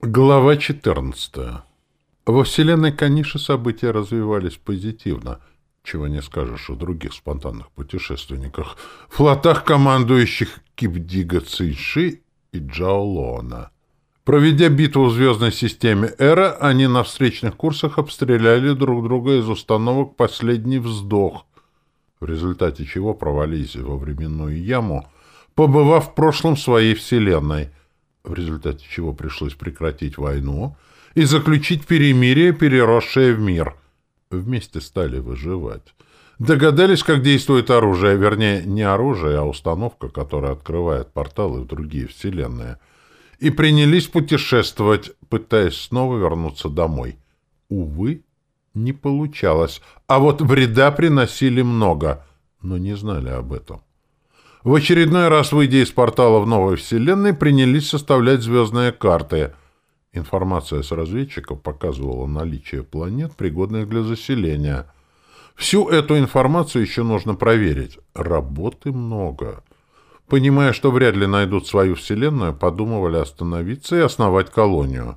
Глава 14. Во вселенной Каниши события развивались позитивно, чего не скажешь о других спонтанных путешественниках, флотах командующих Кипдига Цинши и Джаолона. Проведя битву в звездной системе Эра, они на встречных курсах обстреляли друг друга из установок «Последний вздох», в результате чего провалились во временную яму, побывав в прошлом своей вселенной — в результате чего пришлось прекратить войну и заключить перемирие, переросшее в мир. Вместе стали выживать. Догадались, как действует оружие, вернее, не оружие, а установка, которая открывает порталы в другие вселенные. И принялись путешествовать, пытаясь снова вернуться домой. Увы, не получалось, а вот вреда приносили много, но не знали об этом. В очередной раз, выйдя из портала в новой вселенной, принялись составлять звездные карты. Информация с разведчиков показывала наличие планет, пригодных для заселения. Всю эту информацию еще нужно проверить. Работы много. Понимая, что вряд ли найдут свою вселенную, подумывали остановиться и основать колонию.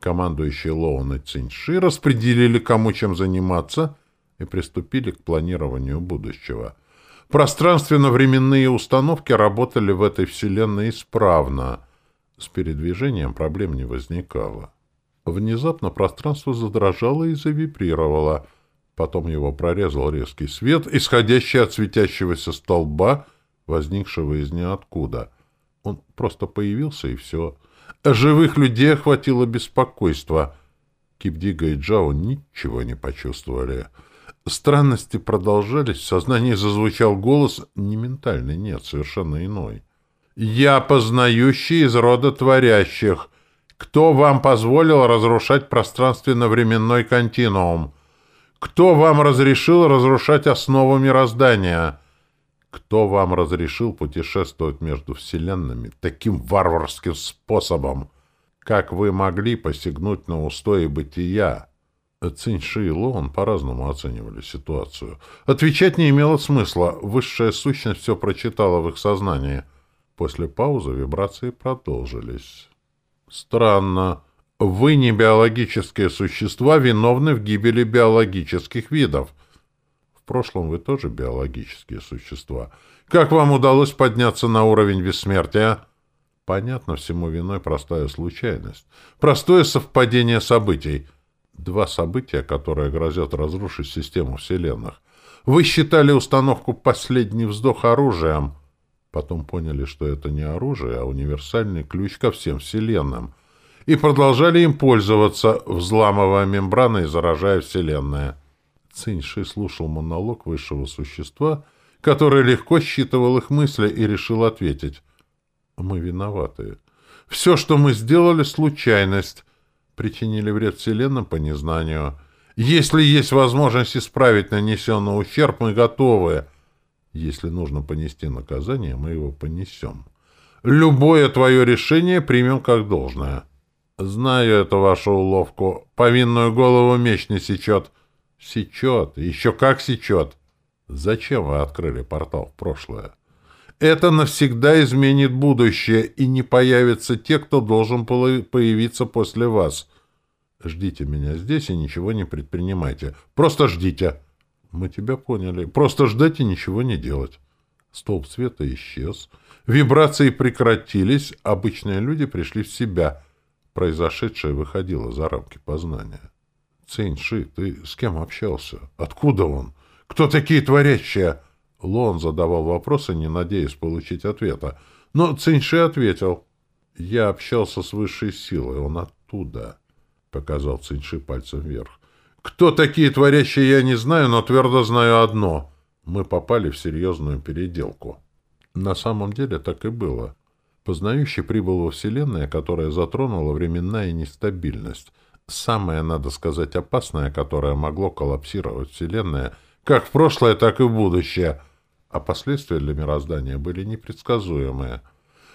Командующие Лоун и Циньши распределили, кому чем заниматься, и приступили к планированию будущего — Пространственно-временные установки работали в этой вселенной исправно. С передвижением проблем не возникало. Внезапно пространство задрожало и завибрировало. Потом его прорезал резкий свет, исходящий от светящегося столба, возникшего из ниоткуда. Он просто появился, и все. Живых людей охватило беспокойство. Кипдига и Джао ничего не почувствовали. — Странности продолжались, в сознании зазвучал голос, не ментальный, нет, совершенно иной. «Я познающий из рода творящих. Кто вам позволил разрушать пространственно-временной континуум? Кто вам разрешил разрушать основу мироздания? Кто вам разрешил путешествовать между вселенными таким варварским способом? Как вы могли посягнуть на устои бытия?» Циньши и Лоун по-разному оценивали ситуацию. Отвечать не имело смысла. Высшая сущность все прочитала в их сознании. После паузы вибрации продолжились. «Странно. Вы не биологические существа, виновны в гибели биологических видов. В прошлом вы тоже биологические существа. Как вам удалось подняться на уровень бессмертия?» Понятно, всему виной простая случайность. Простое совпадение событий — Два события, которые грозят разрушить систему вселенных. Вы считали установку «Последний вздох» оружием. Потом поняли, что это не оружие, а универсальный ключ ко всем вселенным. И продолжали им пользоваться, взламывая мембраны и заражая вселенные. Циньши слушал монолог высшего существа, который легко считывал их мысли и решил ответить. «Мы виноваты. Все, что мы сделали, — случайность причинили вред Вселенным по незнанию. Если есть возможность исправить нанесенный ущерб, мы готовы. Если нужно понести наказание, мы его понесем. Любое твое решение примем как должное. Знаю эту вашу уловку. Повинную голову меч не сечет. Сечет. Еще как сечет. Зачем вы открыли портал в прошлое? Это навсегда изменит будущее, и не появятся те, кто должен появиться после вас. Ждите меня здесь и ничего не предпринимайте. Просто ждите. Мы тебя поняли. Просто ждать и ничего не делать. Столб света исчез. Вибрации прекратились. Обычные люди пришли в себя. Произошедшее выходило за рамки познания. Цинь-Ши, ты с кем общался? Откуда он? Кто такие творящие? Лон задавал вопросы, не надеясь получить ответа. Но Циньши ответил. Я общался с высшей силой, он оттуда. — показал Циньши пальцем вверх. «Кто такие творящие, я не знаю, но твердо знаю одно. Мы попали в серьезную переделку». На самом деле так и было. Познающий прибыл во Вселенную, которая затронула временная нестабильность. Самое, надо сказать, опасное, которое могло коллапсировать Вселенная, как в прошлое, так и в будущее. А последствия для мироздания были непредсказуемые.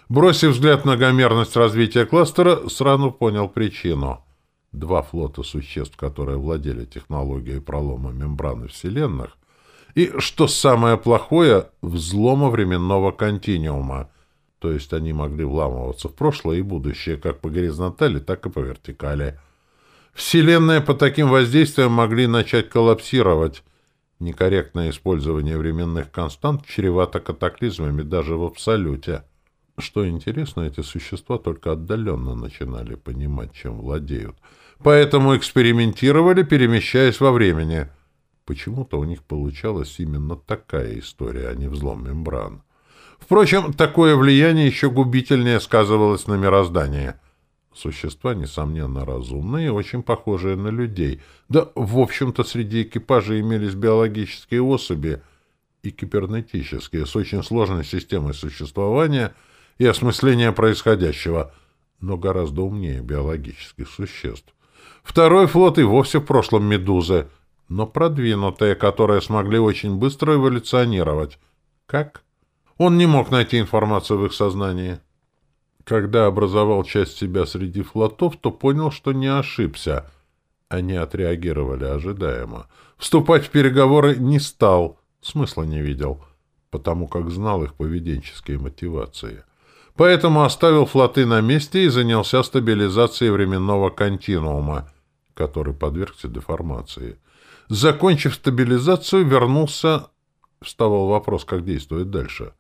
Бросив взгляд на гомерность развития кластера, сразу понял причину — два флота существ, которые владели технологией пролома мембраны вселенных, и, что самое плохое, взлома временного континуума, То есть они могли вламываться в прошлое и будущее как по горизонтали, так и по вертикали. Вселенная по таким воздействиям могли начать коллапсировать. Некорректное использование временных констант чревато катаклизмами даже в абсолюте. Что интересно, эти существа только отдаленно начинали понимать, чем владеют. Поэтому экспериментировали, перемещаясь во времени. Почему-то у них получалась именно такая история, а не взлом мембран. Впрочем, такое влияние еще губительнее сказывалось на мироздании. Существа, несомненно, разумные и очень похожие на людей. Да, в общем-то, среди экипажа имелись биологические особи и кибернетические, с очень сложной системой существования — и осмысления происходящего, но гораздо умнее биологических существ. Второй флот и вовсе в прошлом «Медузы», но продвинутые, которые смогли очень быстро эволюционировать. Как? Он не мог найти информацию в их сознании. Когда образовал часть себя среди флотов, то понял, что не ошибся. Они отреагировали ожидаемо. Вступать в переговоры не стал, смысла не видел, потому как знал их поведенческие мотивации поэтому оставил флоты на месте и занялся стабилизацией временного континуума, который подвергся деформации. Закончив стабилизацию, вернулся... Вставал вопрос, как действовать дальше.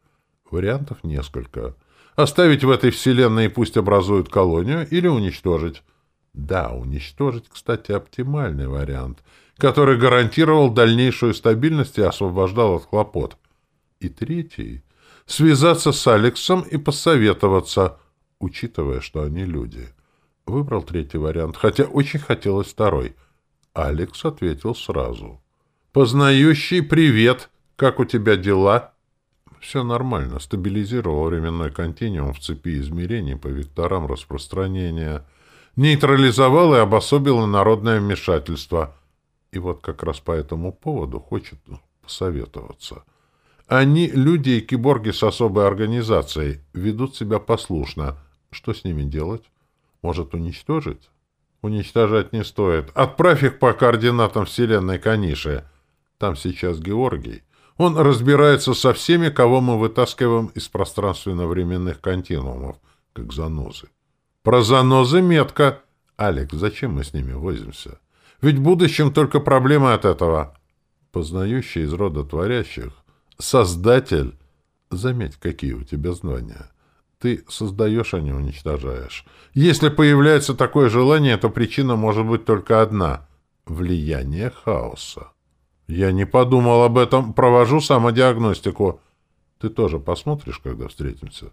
Вариантов несколько. Оставить в этой вселенной и пусть образуют колонию или уничтожить. Да, уничтожить, кстати, оптимальный вариант, который гарантировал дальнейшую стабильность и освобождал от хлопот. И третий связаться с Алексом и посоветоваться, учитывая, что они люди. Выбрал третий вариант, хотя очень хотелось второй. Алекс ответил сразу. «Познающий, привет! Как у тебя дела?» Все нормально. Стабилизировал временной континуум в цепи измерений по векторам распространения. Нейтрализовал и обособил народное вмешательство. И вот как раз по этому поводу хочет посоветоваться. Они, люди и киборги с особой организацией, ведут себя послушно. Что с ними делать? Может, уничтожить? Уничтожать не стоит. Отправь их по координатам Вселенной Каниши. Там сейчас Георгий. Он разбирается со всеми, кого мы вытаскиваем из пространственно-временных континуумов, как занозы. Про занозы метко. Алекс, зачем мы с ними возимся? Ведь в будущем только проблемы от этого. Познающий из рода творящих Создатель. Заметь, какие у тебя знания. Ты создаешь, а не уничтожаешь. Если появляется такое желание, то причина может быть только одна — влияние хаоса. Я не подумал об этом, провожу самодиагностику. Ты тоже посмотришь, когда встретимся?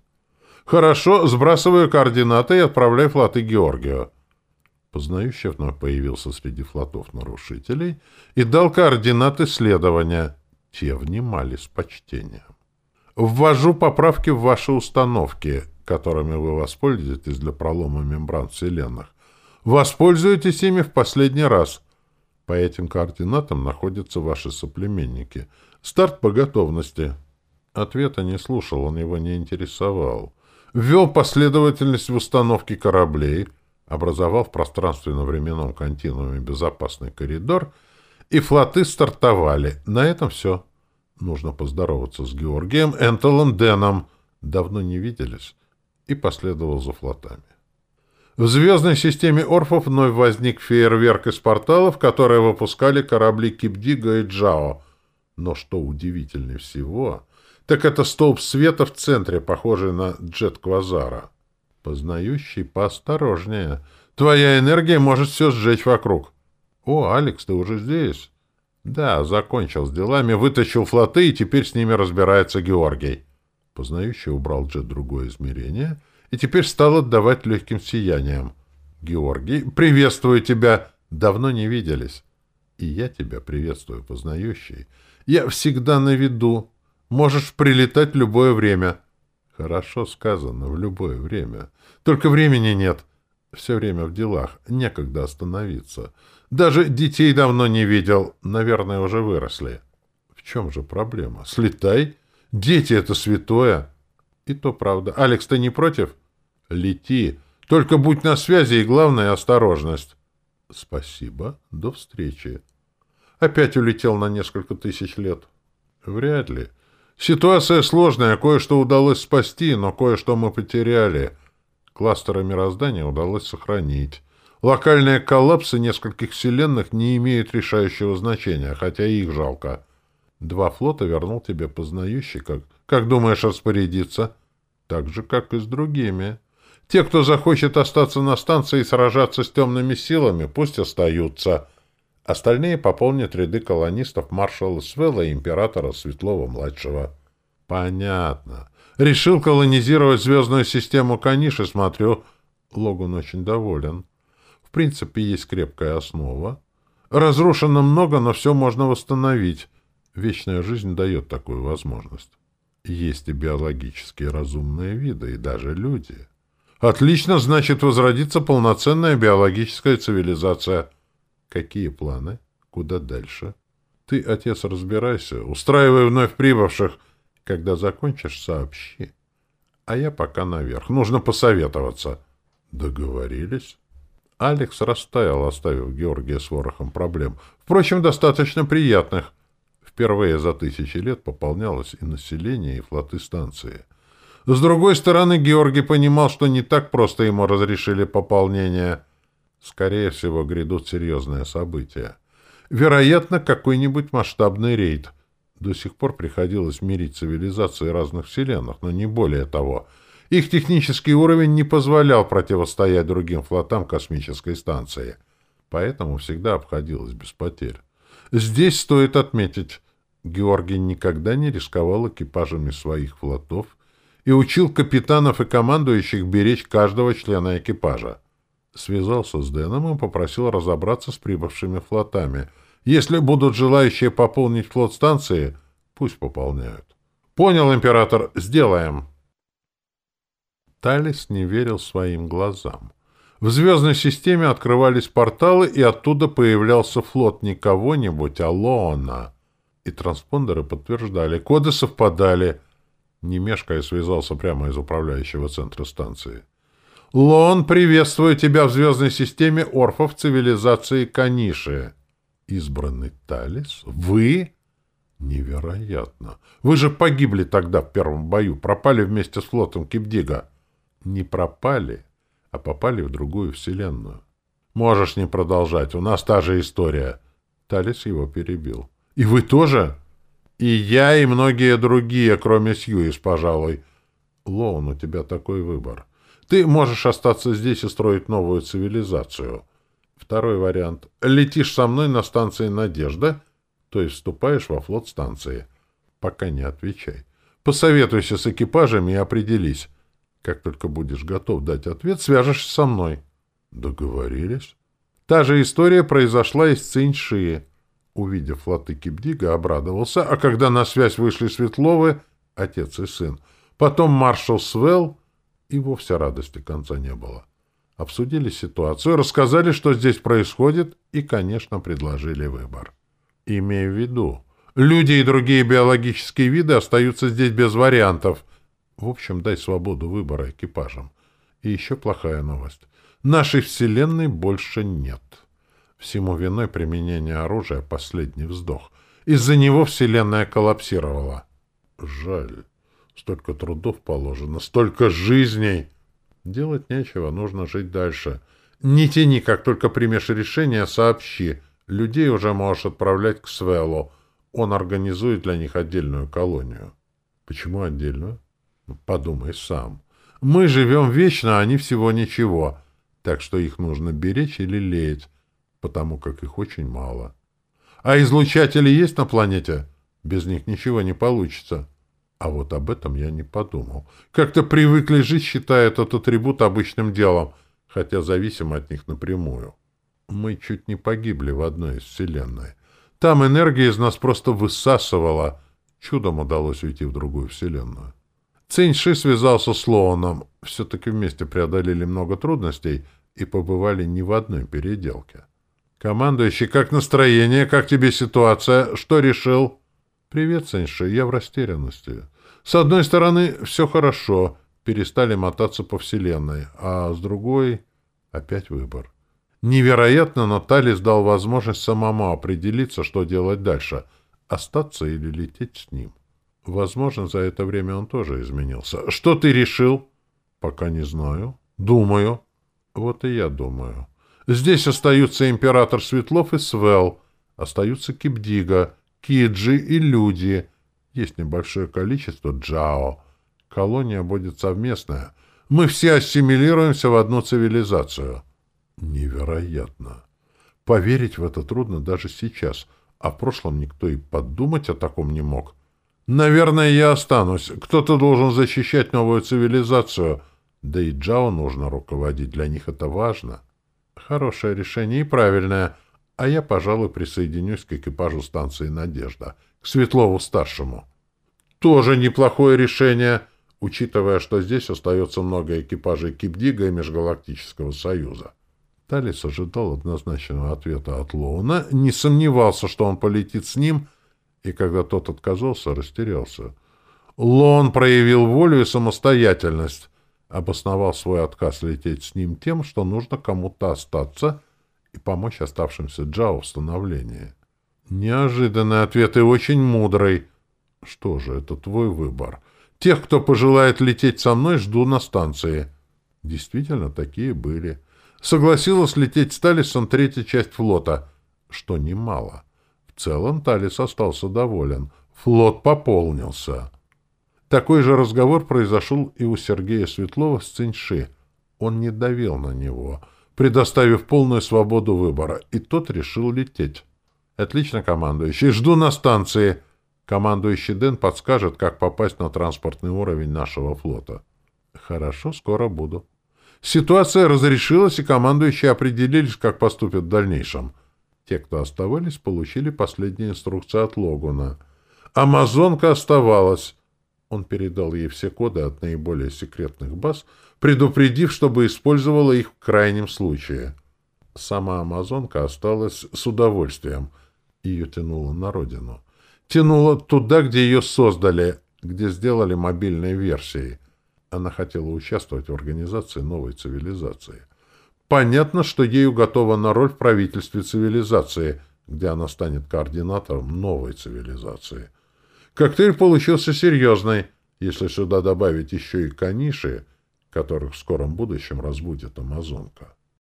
Хорошо, сбрасываю координаты и отправляй флоты Георгию. Познающий вновь появился среди флотов нарушителей и дал координаты следования — те внимали с почтением. «Ввожу поправки в ваши установки, которыми вы воспользуетесь для пролома мембран вселенных. Воспользуйтесь ими в последний раз. По этим координатам находятся ваши соплеменники. Старт по готовности». Ответа не слушал, он его не интересовал. Ввел последовательность в установке кораблей, образовал в пространственно-временном континууме безопасный коридор — и флоты стартовали. На этом все. Нужно поздороваться с Георгием, Энтелом, Дэном. Давно не виделись. И последовал за флотами. В звездной системе Орфов вновь возник фейерверк из порталов, которые выпускали корабли Кипдига и Джао. Но что удивительнее всего, так это столб света в центре, похожий на джет Квазара. Познающий поосторожнее. Твоя энергия может все сжечь вокруг. «О, Алекс, ты уже здесь?» «Да, закончил с делами, вытащил флоты, и теперь с ними разбирается Георгий». Познающий убрал джет другое измерение и теперь стал отдавать легким сиянием. «Георгий, приветствую тебя! Давно не виделись». «И я тебя приветствую, познающий. Я всегда на виду. Можешь прилетать в любое время». «Хорошо сказано, в любое время. Только времени нет. Все время в делах. Некогда остановиться. Даже детей давно не видел. Наверное, уже выросли. В чем же проблема? Слетай. Дети — это святое. И то правда. Алекс, ты не против? Лети. Только будь на связи и, главное, осторожность. Спасибо. До встречи. Опять улетел на несколько тысяч лет. Вряд ли. Ситуация сложная, кое-что удалось спасти, но кое-что мы потеряли. Кластеры мироздания удалось сохранить. Локальные коллапсы нескольких вселенных не имеют решающего значения, хотя их жалко. Два флота вернул тебе познающий, как, как думаешь распорядиться? Так же, как и с другими. Те, кто захочет остаться на станции и сражаться с темными силами, пусть остаются. Остальные пополнят ряды колонистов маршала Свелла и императора Светлова-младшего. Понятно. Решил колонизировать звездную систему Каниши, смотрю. Логун очень доволен. В принципе, есть крепкая основа. Разрушено много, но все можно восстановить. Вечная жизнь дает такую возможность. Есть и биологические разумные виды, и даже люди. Отлично, значит, возродится полноценная биологическая цивилизация. Какие планы? Куда дальше? Ты, отец, разбирайся. Устраивай вновь прибывших. Когда закончишь, сообщи. А я пока наверх. Нужно посоветоваться. Договорились? Алекс растаял, оставив Георгия с ворохом проблем. Впрочем, достаточно приятных. Впервые за тысячи лет пополнялось и население, и флоты станции. С другой стороны, Георгий понимал, что не так просто ему разрешили пополнение. Скорее всего, грядут серьезные события. Вероятно, какой-нибудь масштабный рейд. До сих пор приходилось мирить цивилизации разных вселенных, но не более того — их технический уровень не позволял противостоять другим флотам космической станции, поэтому всегда обходилось без потерь. Здесь стоит отметить, Георгий никогда не рисковал экипажами своих флотов и учил капитанов и командующих беречь каждого члена экипажа. Связался с Дэном и попросил разобраться с прибывшими флотами. Если будут желающие пополнить флот станции, пусть пополняют. «Понял, император, сделаем!» Талис не верил своим глазам. В звездной системе открывались порталы, и оттуда появлялся флот не кого-нибудь, а Лоона. И транспондеры подтверждали, коды совпадали. Не мешкая связался прямо из управляющего центра станции. «Лоон, приветствую тебя в звездной системе орфов цивилизации Каниши». «Избранный Талис? Вы?» «Невероятно! Вы же погибли тогда в первом бою, пропали вместе с флотом Кипдига» не пропали, а попали в другую вселенную. Можешь не продолжать, у нас та же история. Талис его перебил. И вы тоже? И я, и многие другие, кроме Сьюис, пожалуй. Лоун, у тебя такой выбор. Ты можешь остаться здесь и строить новую цивилизацию. Второй вариант. Летишь со мной на станции «Надежда», то есть вступаешь во флот станции. Пока не отвечай. Посоветуйся с экипажами и определись, как только будешь готов дать ответ, свяжешься со мной. Договорились. Та же история произошла и с Циньши. Увидев флоты Кипдига, обрадовался, а когда на связь вышли Светловы, отец и сын, потом маршал Свел, и вовсе радости конца не было. Обсудили ситуацию, рассказали, что здесь происходит, и, конечно, предложили выбор. Имея в виду, люди и другие биологические виды остаются здесь без вариантов, в общем, дай свободу выбора экипажам. И еще плохая новость. Нашей Вселенной больше нет. Всему виной применение оружия — последний вздох. Из-за него Вселенная коллапсировала. Жаль. Столько трудов положено, столько жизней. Делать нечего, нужно жить дальше. Не тяни, как только примешь решение, сообщи. Людей уже можешь отправлять к Свеллу. Он организует для них отдельную колонию. Почему отдельную? Подумай сам. Мы живем вечно, а они всего ничего, так что их нужно беречь или лелеять, потому как их очень мало. А излучатели есть на планете? Без них ничего не получится. А вот об этом я не подумал. Как-то привыкли жить, считая этот атрибут обычным делом, хотя зависим от них напрямую. Мы чуть не погибли в одной из вселенной. Там энергия из нас просто высасывала. Чудом удалось уйти в другую вселенную. Циньши связался с Лоуном. Все-таки вместе преодолели много трудностей и побывали не в одной переделке. «Командующий, как настроение? Как тебе ситуация? Что решил?» «Привет, Циньши, я в растерянности. С одной стороны, все хорошо, перестали мотаться по Вселенной, а с другой — опять выбор. Невероятно, но Талис дал возможность самому определиться, что делать дальше — остаться или лететь с ним. Возможно, за это время он тоже изменился. Что ты решил? Пока не знаю. Думаю. Вот и я думаю. Здесь остаются император Светлов и Свел. Остаются Кипдига, Киджи и люди. Есть небольшое количество Джао. Колония будет совместная. Мы все ассимилируемся в одну цивилизацию. Невероятно. Поверить в это трудно даже сейчас, а в прошлом никто и подумать о таком не мог. Наверное, я останусь. Кто-то должен защищать новую цивилизацию. Да и Джао нужно руководить, для них это важно. Хорошее решение и правильное. А я, пожалуй, присоединюсь к экипажу станции «Надежда», к Светлову-старшему. Тоже неплохое решение, учитывая, что здесь остается много экипажей Кипдига и Межгалактического Союза. Талис ожидал однозначного ответа от Лоуна, не сомневался, что он полетит с ним, и когда тот отказался, растерялся. Лоун проявил волю и самостоятельность, обосновал свой отказ лететь с ним тем, что нужно кому-то остаться и помочь оставшимся Джао в становлении. Неожиданный ответ и очень мудрый. Что же, это твой выбор. Тех, кто пожелает лететь со мной, жду на станции. Действительно, такие были. — согласилась лететь с Талисом третья часть флота, что немало. В целом Талис остался доволен. Флот пополнился. Такой же разговор произошел и у Сергея Светлова с Циньши. Он не давил на него, предоставив полную свободу выбора, и тот решил лететь. «Отлично, командующий. Жду на станции». Командующий Дэн подскажет, как попасть на транспортный уровень нашего флота. «Хорошо, скоро буду». Ситуация разрешилась, и командующие определились, как поступят в дальнейшем. Те, кто оставались, получили последние инструкции от Логуна. Амазонка оставалась. Он передал ей все коды от наиболее секретных баз, предупредив, чтобы использовала их в крайнем случае. Сама Амазонка осталась с удовольствием. Ее тянуло на родину. Тянуло туда, где ее создали, где сделали мобильные версии — она хотела участвовать в организации новой цивилизации. Понятно, что ею готова на роль в правительстве цивилизации, где она станет координатором новой цивилизации. Коктейль получился серьезный, если сюда добавить еще и каниши, которых в скором будущем разбудит Амазонка.